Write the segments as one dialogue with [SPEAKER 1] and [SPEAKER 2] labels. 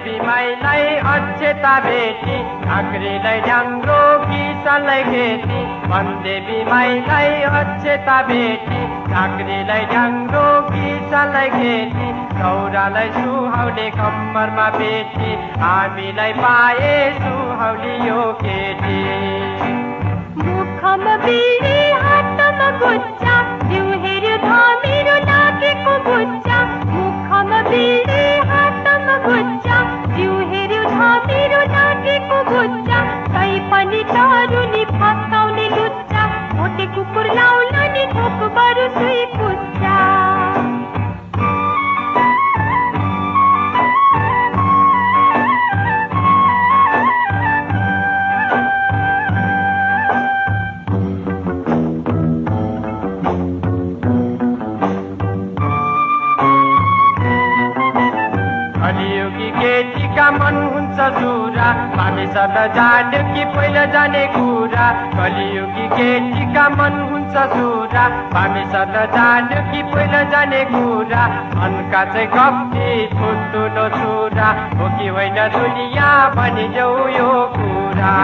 [SPEAKER 1] अक्षता भेटी झाँक्रीलाई ड्याङ्ग्रो किसनलाई खेती। वनदेवी माईलाई अक्षता भेटी झाँक्रीलाई ड्याङ्ग्रो किसनलाई खेती। चौरालाई सुहाउने कम्मरमा बेटी हामीलाई पाए सुहाउने यो केटी।
[SPEAKER 2] मुखमा बिडी हातमा गुच्चा கைப்பனி தாருணி
[SPEAKER 1] பத்த केटीका मन हुन्छ सुरा। मानिसत जान्यो कि पहिला जाने कुरा। कलियुगी केटीका मन हुन्छ सुरा। मानिसत जान्यो कि पहिला जाने कुरा। मनका चाहिँ गप्ती ठुल्ठुलो छुरा हो कि होइन दुनियाँ भनिदेऊ यो कुरा।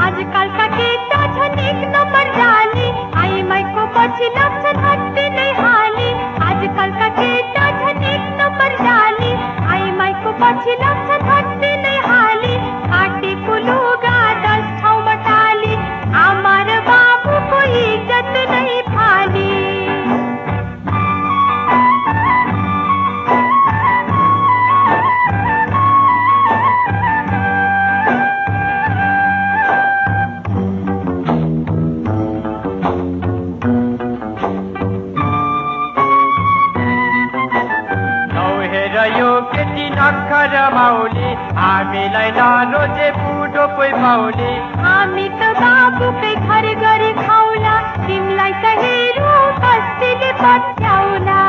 [SPEAKER 2] आजकलका केटा छन् एक नम्बर जाली आई माइको पछि
[SPEAKER 1] नखर माउली हामीलाई नरोजे बुढो कोही पाउली
[SPEAKER 2] हामी त बाबुकै घर गरी खाउला तिमीलाई त हेरौँ कस्तीले पत्याउला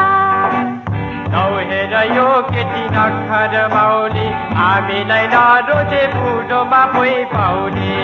[SPEAKER 1] नौहेर यो केटी नखर माउली हामीलाई नरोजे बुढोमा कोही पाउली